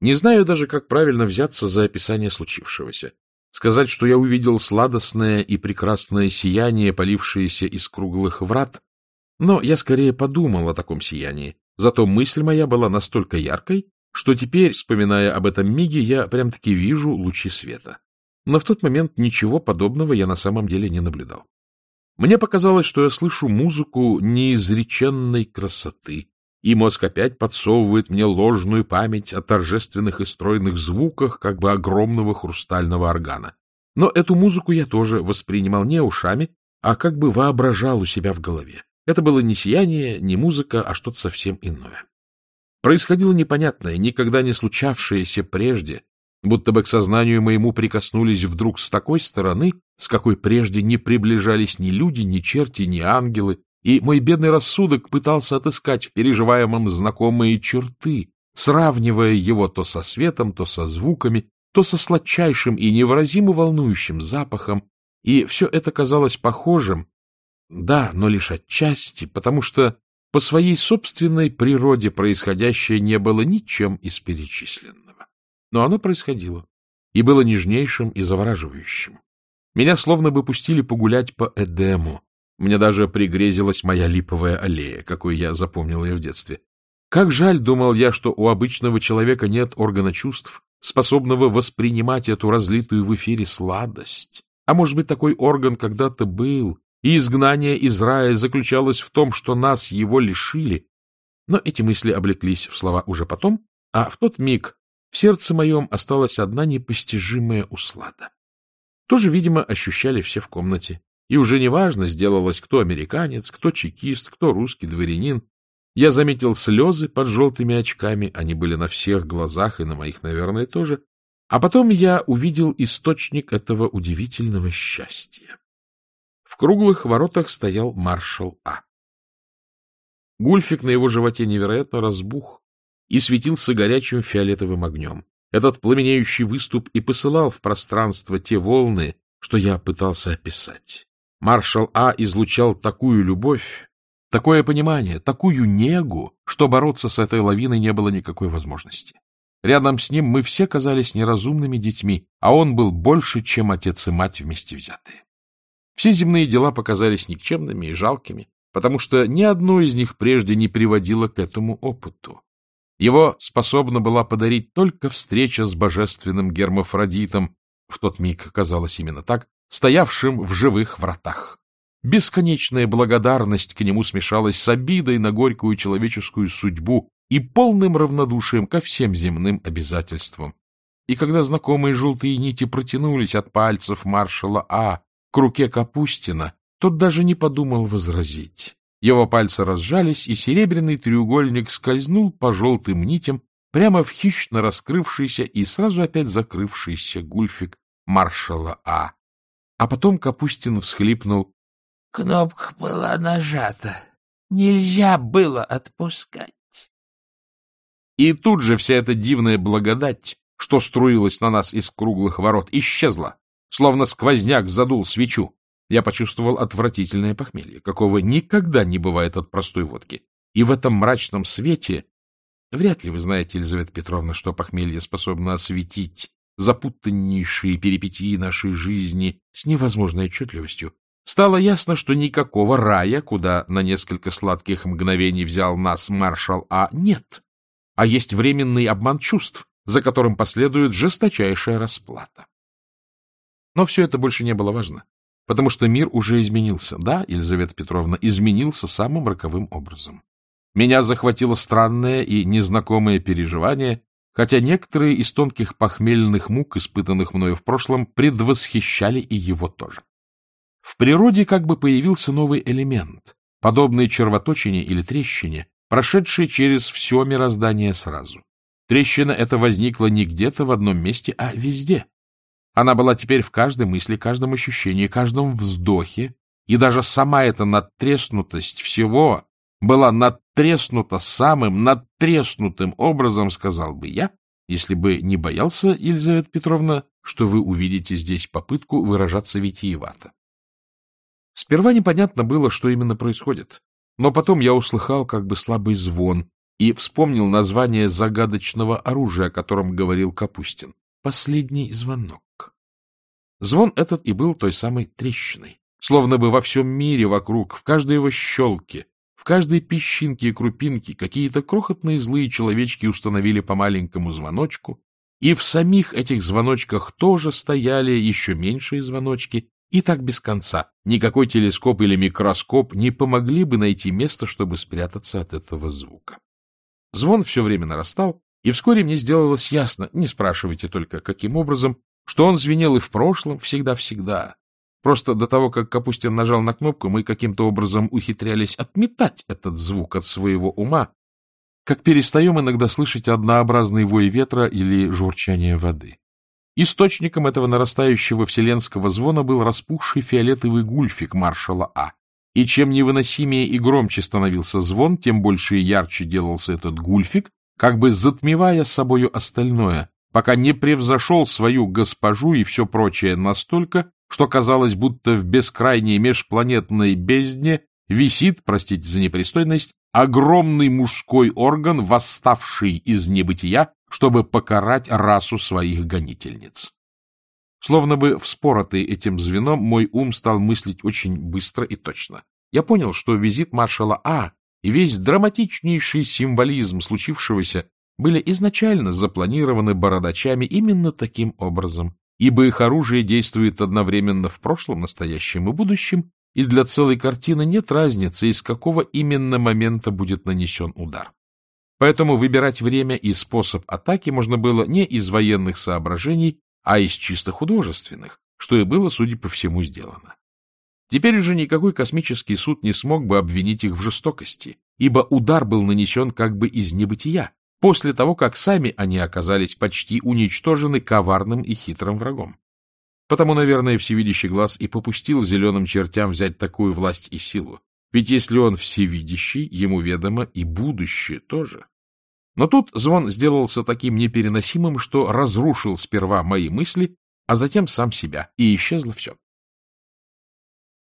Не знаю даже, как правильно взяться за описание случившегося. Сказать, что я увидел сладостное и прекрасное сияние, полившееся из круглых врат, но я скорее подумал о таком сиянии. Зато мысль моя была настолько яркой, что теперь, вспоминая об этом миге, я прям-таки вижу лучи света. Но в тот момент ничего подобного я на самом деле не наблюдал. Мне показалось, что я слышу музыку неизреченной красоты, и мозг опять подсовывает мне ложную память о торжественных и стройных звуках как бы огромного хрустального органа. Но эту музыку я тоже воспринимал не ушами, а как бы воображал у себя в голове. Это было не сияние, не музыка, а что-то совсем иное. Происходило непонятное, никогда не случавшееся прежде, будто бы к сознанию моему прикоснулись вдруг с такой стороны, с какой прежде не приближались ни люди, ни черти, ни ангелы, и мой бедный рассудок пытался отыскать в переживаемом знакомые черты, сравнивая его то со светом, то со звуками, то со сладчайшим и невыразимо волнующим запахом, и все это казалось похожим, да, но лишь отчасти, потому что по своей собственной природе происходящее не было ничем из перечисленного. Но оно происходило и было нежнейшим и завораживающим. Меня словно бы пустили погулять по Эдему. Мне даже пригрезилась моя липовая аллея, какой я запомнил ее в детстве. Как жаль, думал я, что у обычного человека нет органа чувств, способного воспринимать эту разлитую в эфире сладость. А может быть, такой орган когда-то был, и изгнание из рая заключалось в том, что нас его лишили. Но эти мысли облеклись в слова уже потом, а в тот миг в сердце моем осталась одна непостижимая услада. Тоже, видимо, ощущали все в комнате. И уже неважно сделалось, кто американец, кто чекист, кто русский дворянин. Я заметил слезы под желтыми очками, они были на всех глазах и на моих, наверное, тоже. А потом я увидел источник этого удивительного счастья круглых воротах стоял маршал А. Гульфик на его животе невероятно разбух и светился горячим фиолетовым огнем. Этот пламенеющий выступ и посылал в пространство те волны, что я пытался описать. Маршал А излучал такую любовь, такое понимание, такую негу, что бороться с этой лавиной не было никакой возможности. Рядом с ним мы все казались неразумными детьми, а он был больше, чем отец и мать вместе взятые. Все земные дела показались никчемными и жалкими, потому что ни одно из них прежде не приводило к этому опыту. Его способна была подарить только встреча с божественным гермафродитом, в тот миг казалось именно так, стоявшим в живых вратах. Бесконечная благодарность к нему смешалась с обидой на горькую человеческую судьбу и полным равнодушием ко всем земным обязательствам. И когда знакомые желтые нити протянулись от пальцев маршала А к руке Капустина, тот даже не подумал возразить. Его пальцы разжались, и серебряный треугольник скользнул по желтым нитям прямо в хищно раскрывшийся и сразу опять закрывшийся гульфик маршала А. А потом Капустин всхлипнул. — Кнопка была нажата. Нельзя было отпускать. И тут же вся эта дивная благодать, что струилась на нас из круглых ворот, исчезла, Словно сквозняк задул свечу. Я почувствовал отвратительное похмелье, какого никогда не бывает от простой водки. И в этом мрачном свете... Вряд ли вы знаете, Елизавета Петровна, что похмелье способно осветить запутаннейшие перипетии нашей жизни с невозможной отчетливостью. Стало ясно, что никакого рая, куда на несколько сладких мгновений взял нас маршал А, нет, а есть временный обман чувств, за которым последует жесточайшая расплата. Но все это больше не было важно, потому что мир уже изменился. Да, Елизавета Петровна, изменился самым роковым образом. Меня захватило странное и незнакомое переживание, хотя некоторые из тонких похмельных мук, испытанных мною в прошлом, предвосхищали и его тоже. В природе как бы появился новый элемент, подобный червоточине или трещине, прошедший через все мироздание сразу. Трещина эта возникла не где-то в одном месте, а везде, она была теперь в каждой мысли, каждом ощущении, каждом вздохе, и даже сама эта надтреснутость всего была надтреснута самым надтреснутым образом, сказал бы я, если бы не боялся, Елизавета Петровна, что вы увидите здесь попытку выражаться витиевато. Сперва непонятно было, что именно происходит, но потом я услыхал как бы слабый звон, и вспомнил название загадочного оружия, о котором говорил Капустин. Последний звонок. Звон этот и был той самой трещиной. Словно бы во всем мире вокруг, в каждой его щелке, в каждой песчинке и крупинке какие-то крохотные злые человечки установили по маленькому звоночку, и в самих этих звоночках тоже стояли еще меньшие звоночки, и так без конца. Никакой телескоп или микроскоп не помогли бы найти место, чтобы спрятаться от этого звука. Звон все время нарастал, и вскоре мне сделалось ясно, не спрашивайте только, каким образом, что он звенел и в прошлом всегда-всегда. Просто до того, как Капустин нажал на кнопку, мы каким-то образом ухитрялись отметать этот звук от своего ума, как перестаем иногда слышать однообразный вой ветра или журчание воды. Источником этого нарастающего вселенского звона был распухший фиолетовый гульфик маршала А. И чем невыносимее и громче становился звон, тем больше и ярче делался этот гульфик, как бы затмевая собою остальное, пока не превзошел свою госпожу и все прочее настолько, что казалось, будто в бескрайней межпланетной бездне висит, простите за непристойность, огромный мужской орган, восставший из небытия, чтобы покарать расу своих гонительниц. Словно бы вспоротый этим звеном, мой ум стал мыслить очень быстро и точно. Я понял, что визит маршала А и весь драматичнейший символизм случившегося были изначально запланированы бородачами именно таким образом, ибо их оружие действует одновременно в прошлом, настоящем и будущем, и для целой картины нет разницы, из какого именно момента будет нанесен удар. Поэтому выбирать время и способ атаки можно было не из военных соображений, а из чисто художественных, что и было, судя по всему, сделано. Теперь уже никакой космический суд не смог бы обвинить их в жестокости, ибо удар был нанесен как бы из небытия, после того, как сами они оказались почти уничтожены коварным и хитрым врагом. Потому, наверное, всевидящий глаз и попустил зеленым чертям взять такую власть и силу. Ведь если он всевидящий, ему ведомо и будущее тоже. Но тут звон сделался таким непереносимым, что разрушил сперва мои мысли, а затем сам себя, и исчезло все.